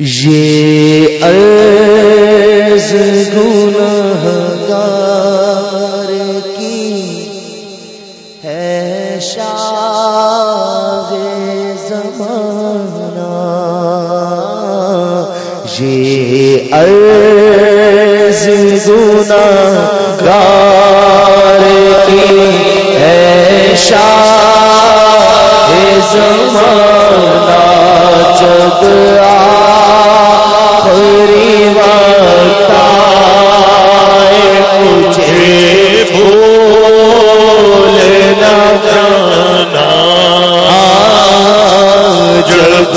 یہ عرض گناہ گار کی ہے شاہ زمانہ۔ یہ عرض گناہ گار کی ہے شاہ زمانہ جب آخری وقت آئے مجھے بھول نہ جانا۔ جب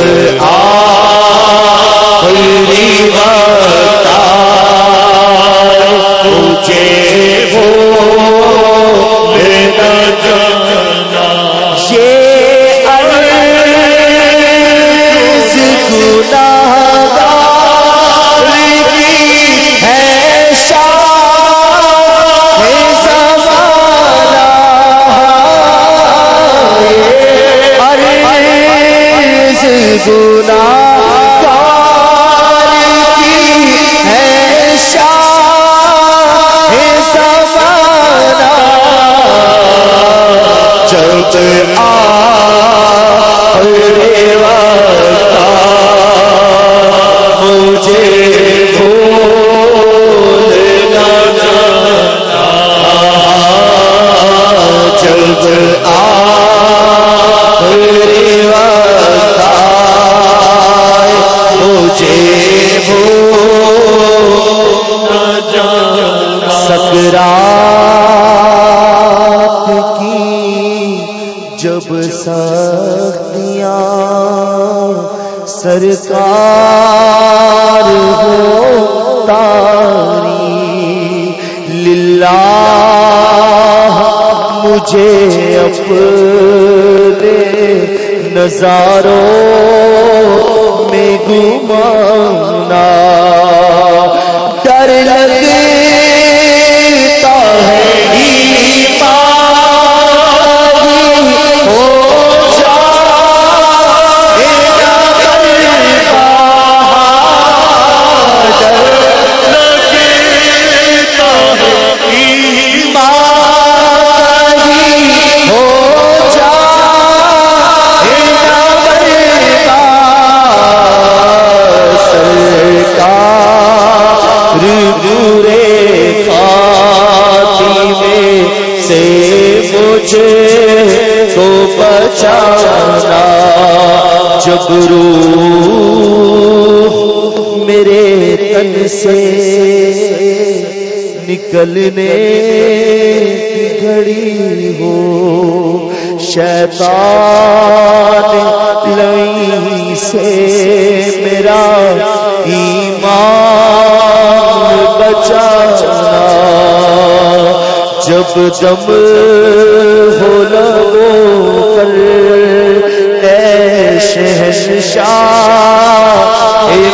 سرکار ہو تاری للہ مجھے اپنے نظاروں نکلنے کی گھڑی ہو، شیطان لئی سے میرا ایمان بچانا۔ جب دم ہو لگو کر، اے شہنشاہ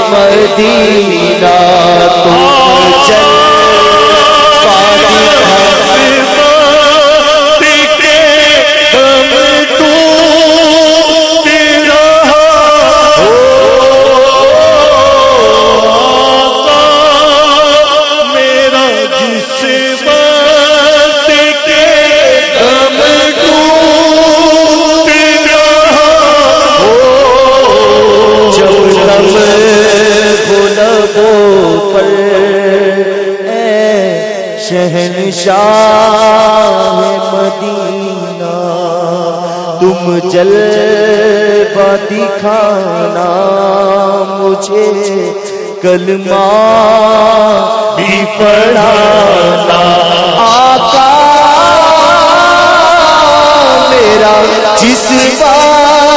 مدینہ تم دکھانا مجھے کلمہ بھی پڑھانا آقا میرا جس بات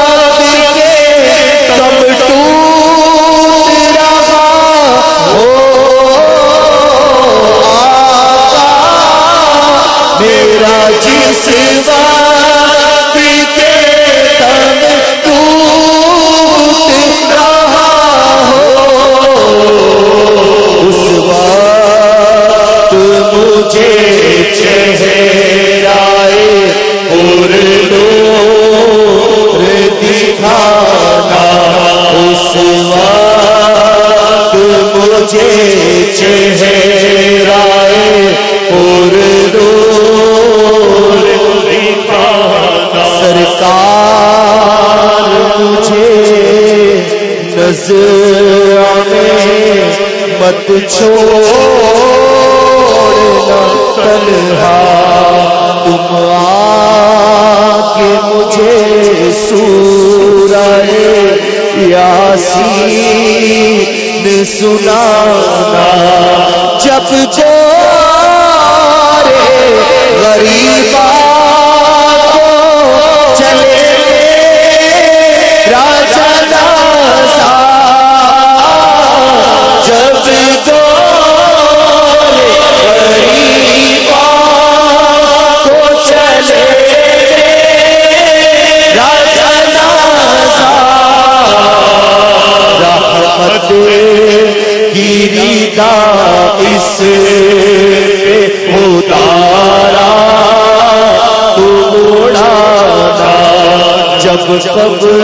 میں مت چھوڑنا تنہا۔ تم آکے مجھے سورہ یاسین سنانا۔ جب جارے غریبا اتارا تو اڑانا جب قبر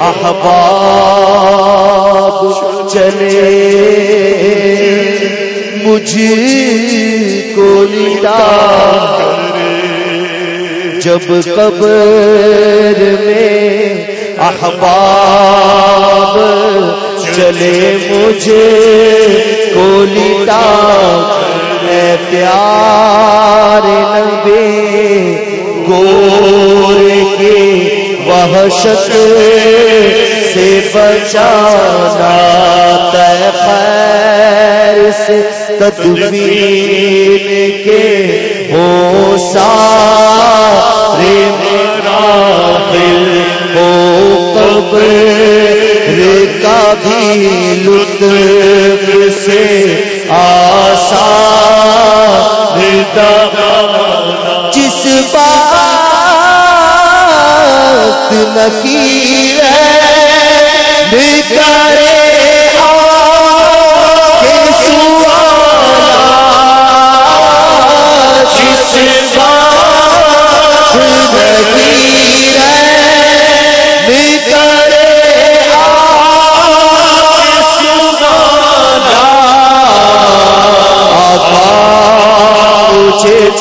احباب چلے۔ مجھ کو لٹا جب قبر میں احباب چلے مجھے کو لٹا اے پیار نبی گور کے وحشت سے بچانا تے خیر سے تدبیر کے ہو سارے مراحل ہو قبر۔ کا بھی لطف سے آسا دبانا جس بات نکی ہے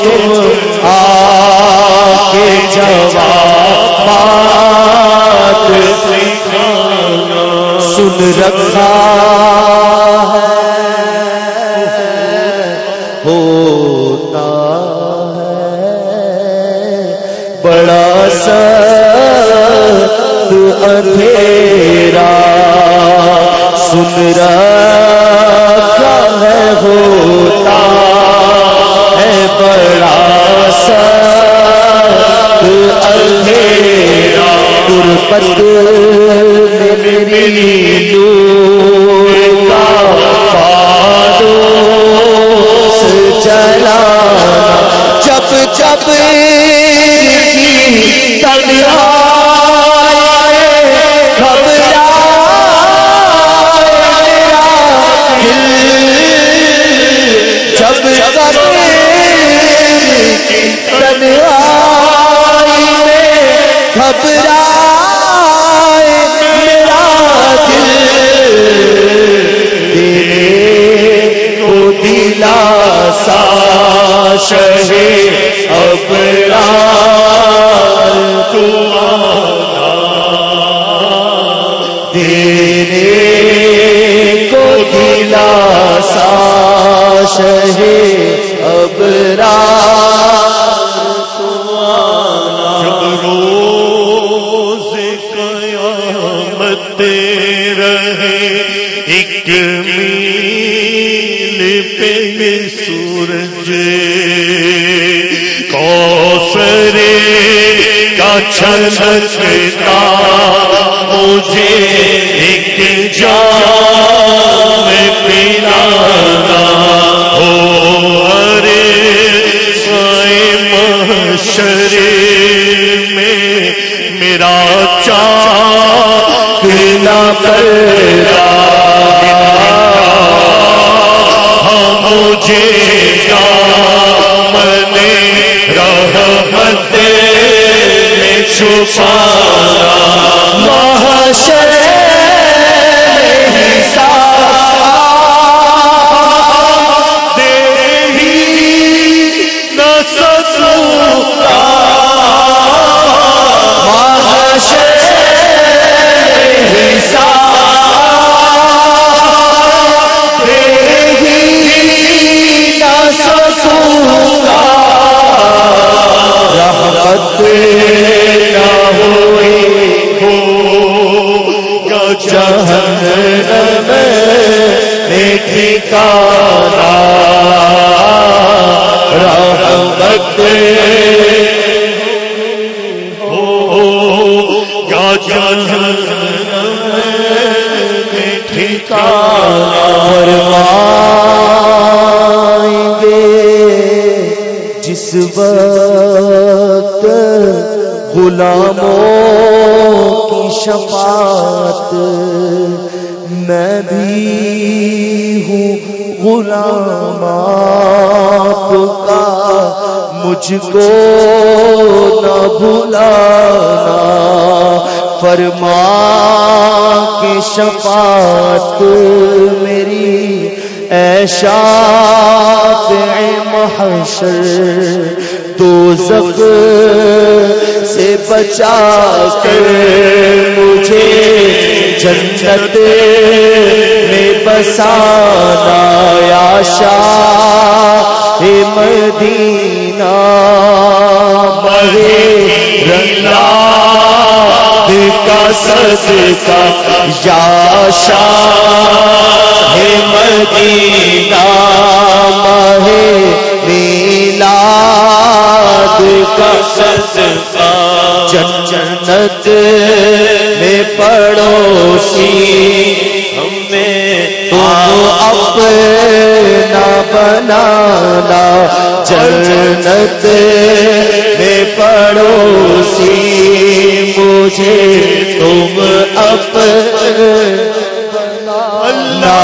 تم آ کے جوابات سن رکھا ہوتا ہے۔ بڑا سخت اندھیرا سن رکھا ترپت میری نور کا پادوس جلانا جب جب کی شہے کا مجھے ایک جام پلانا ہو۔ ارے سائے محشر میں میرا چاک نہ کر غلاموں کی شفاعت میں بھی ہوں غلام آپ کا مجھ کو نہ بھلانا۔ فرما کے شفاعت میری ایشا محشر دو سے بچا کر مجھے جنت میں بسانا یا شاہ مدینہ بہے رنگا کا صدقہ یا شاہ مدینہ مہے جنت میں پڑوسی ہمیں تم اپنا بنانا جنت میں پڑوسی مجھے تم اللہ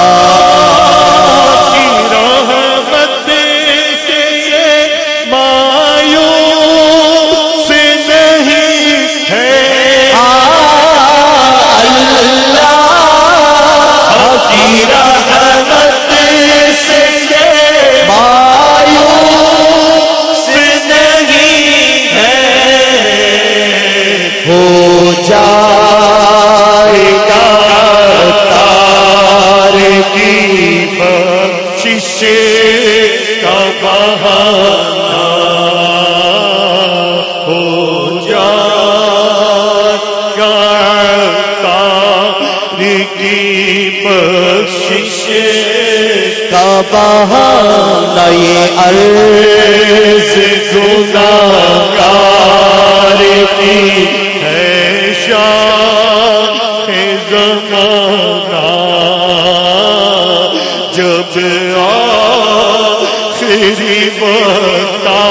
جب آخری بتا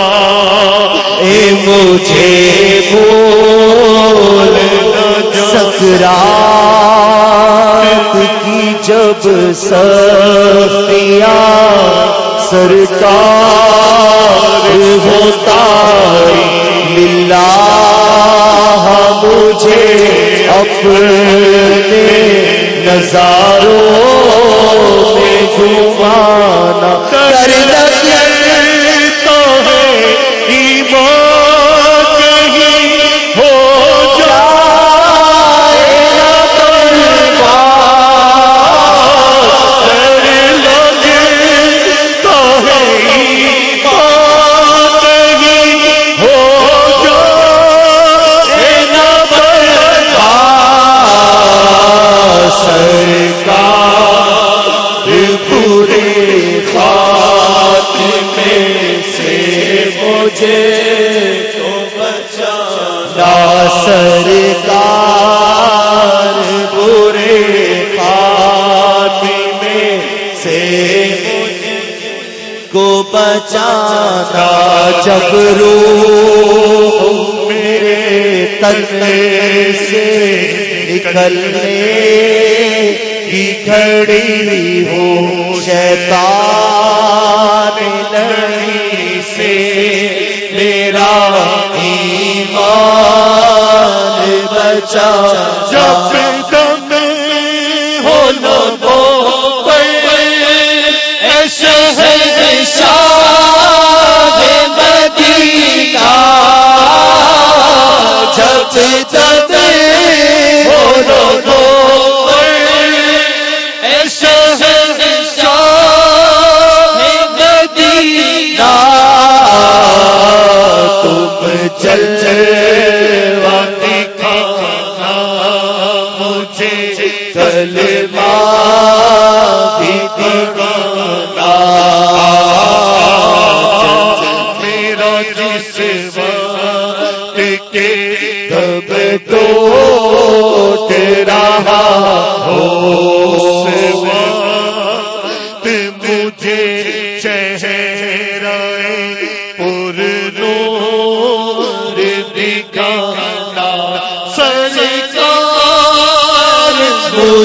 اے مجھے بول سکرات کی جب سختیاں سرکار ہوتا ملا مجھے اپنے نظاروں میں گھمانا کر جب میرے تلے سے نکلنے کی کھڑی ہو شیطان نہیں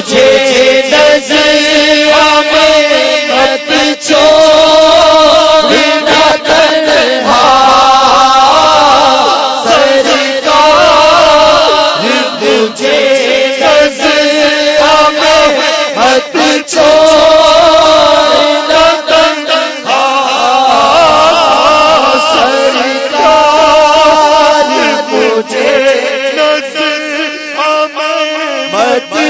مجھے نظر مت تنہا سرکار مجھے نظر مت چھوڑ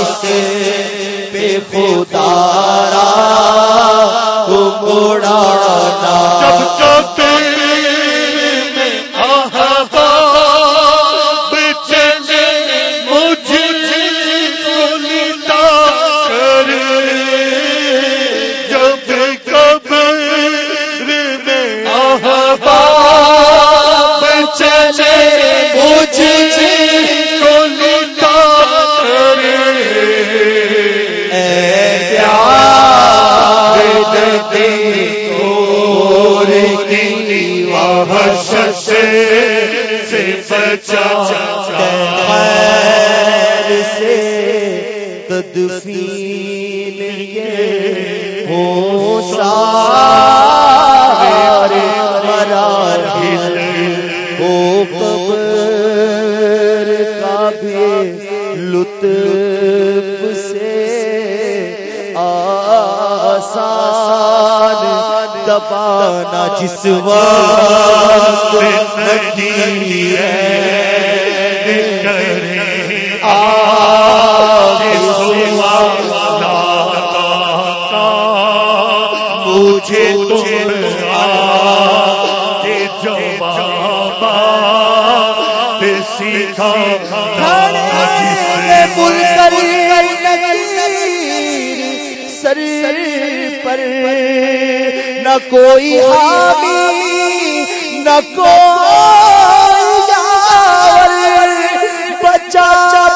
اس پہ خدارا گوڑانا سے بچا خیر سے تدفین یہ ہو سارے دبانا جس وقت ندی مجھے تم جو بابا سیکھا۔ سر نہ کوئی حامی نہ کوئی بچا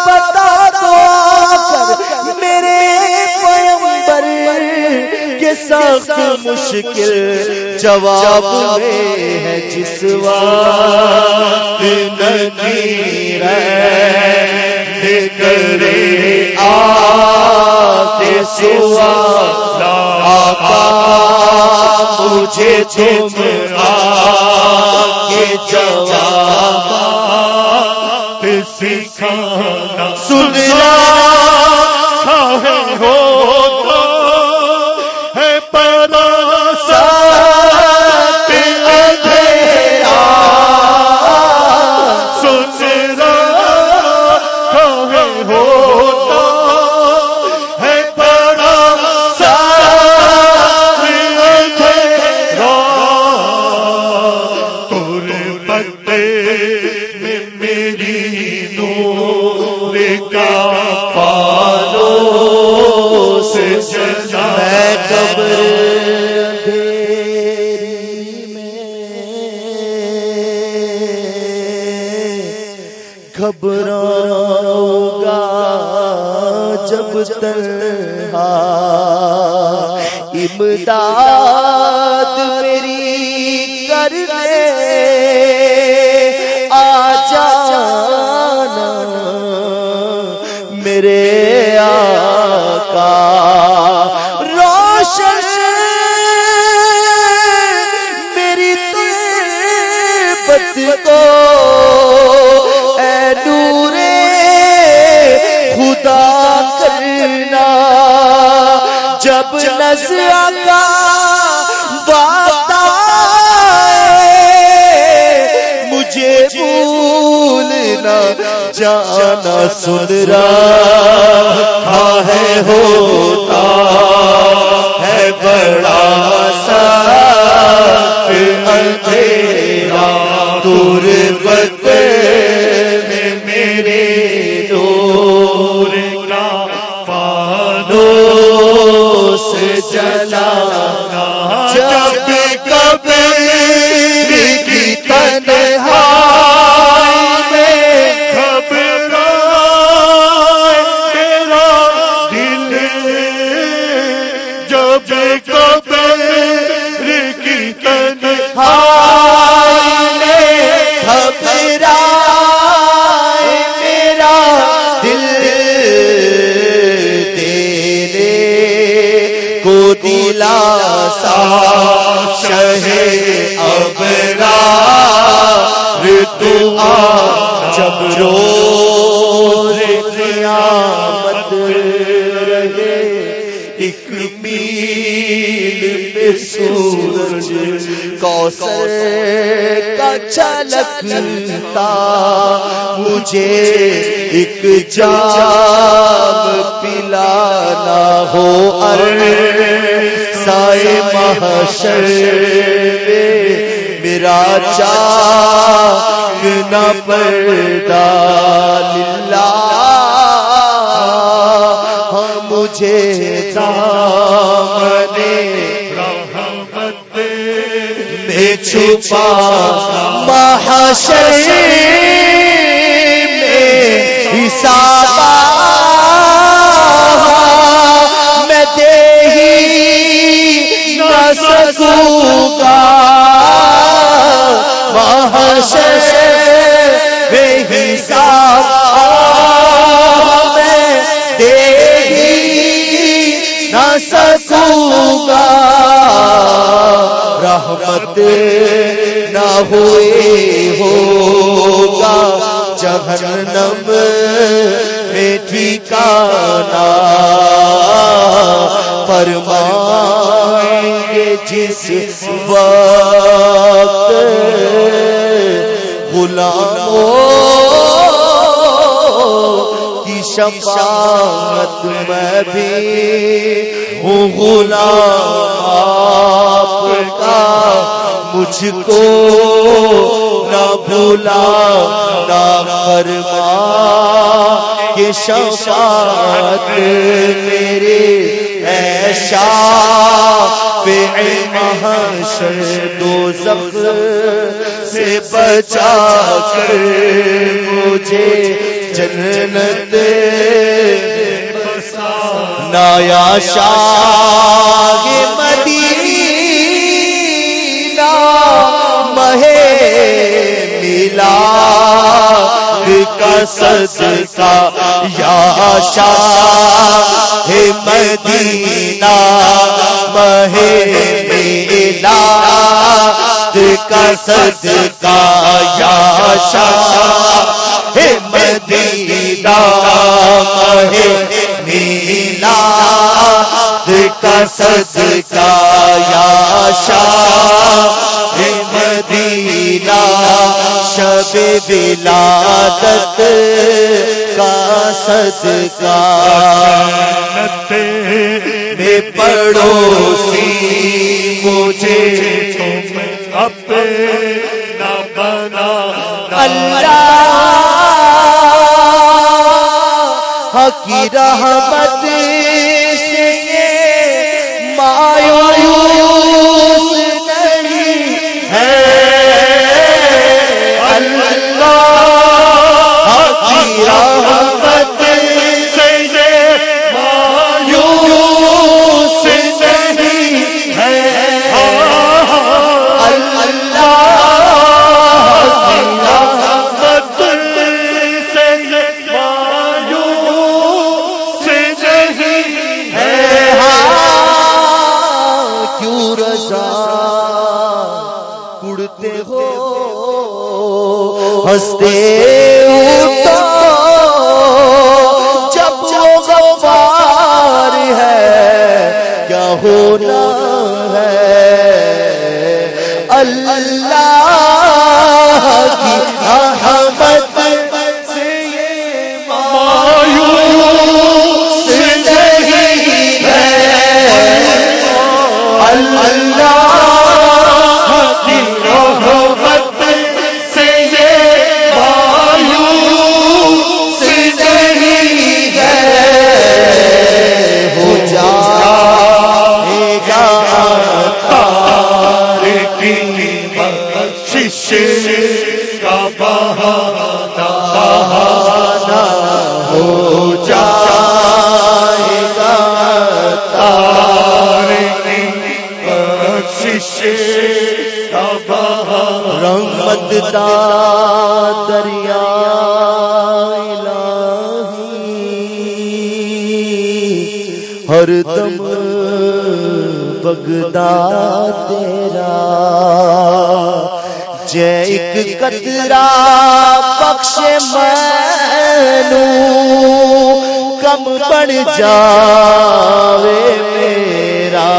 بتا دو میرے پیمبر کے سخت مشکل جواب میں ہے جس وقت ندی کرے آتے سوا آقا مجھے تم آگے جواب سکھانا سن کو اے خدا کرنا جب نظر کا بات مجھے بھولنا جانا سن رہا ہاں ہے ہوتا۔ تنہائی میرا دل، تیرے کو دلا سا شہ ابرا تو آ جب روز قیامت رہے میل کوثر کا چلکتا، مجھے ایک جام پلانا ہو۔ ارے سائے محشر، میرا چاک نہ پڑتا للہ ہاں مجھے دامنے چھپا محشر میں حساب میں دے ہی نہ سکوں گا محشر میں حساب میں دے ہی نہ سکوں گا رحمت نہ ہوئے ہوگا۔ جہنم میں ٹھکانا فرمائیں گے جس وقت غلاموں کی شفاعت میں بھی ہوں غلام۔ مجھ کو نہ بھولا، نہ فرما۔ کہ شفاعت میرے ایشا پہ محشر دو زخ سے بچا کر مجھے جنت نایا شاہ مدینہ صدقہ یا شاہ مدینہ مہے ملا کا صدقہ یا شاہ مدینہ مہے میلا کا صدقہ یا شاہ مدینہ شب ولادت کا صدقہ میں پڑوسی مجھے تم اپنا بنا اللہ کی رحمت بگدا تیرا۔ جے ایک کترا بخش مینو، کم بن جاوے میرا۔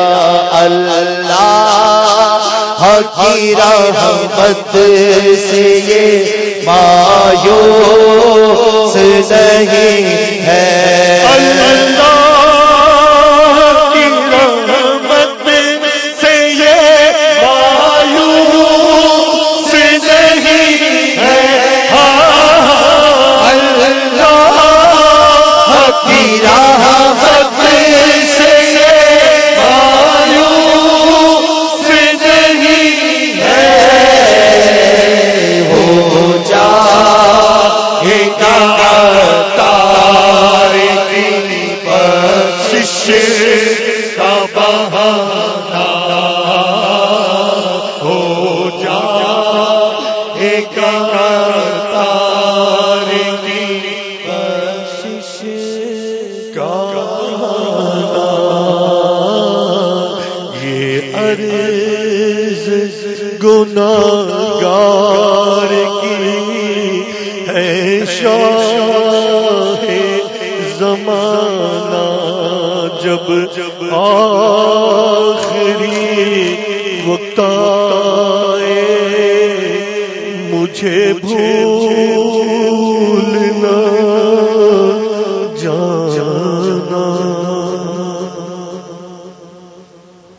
اللہ کی رحمت سے یہ مایوس نہیں ہے۔ اللہ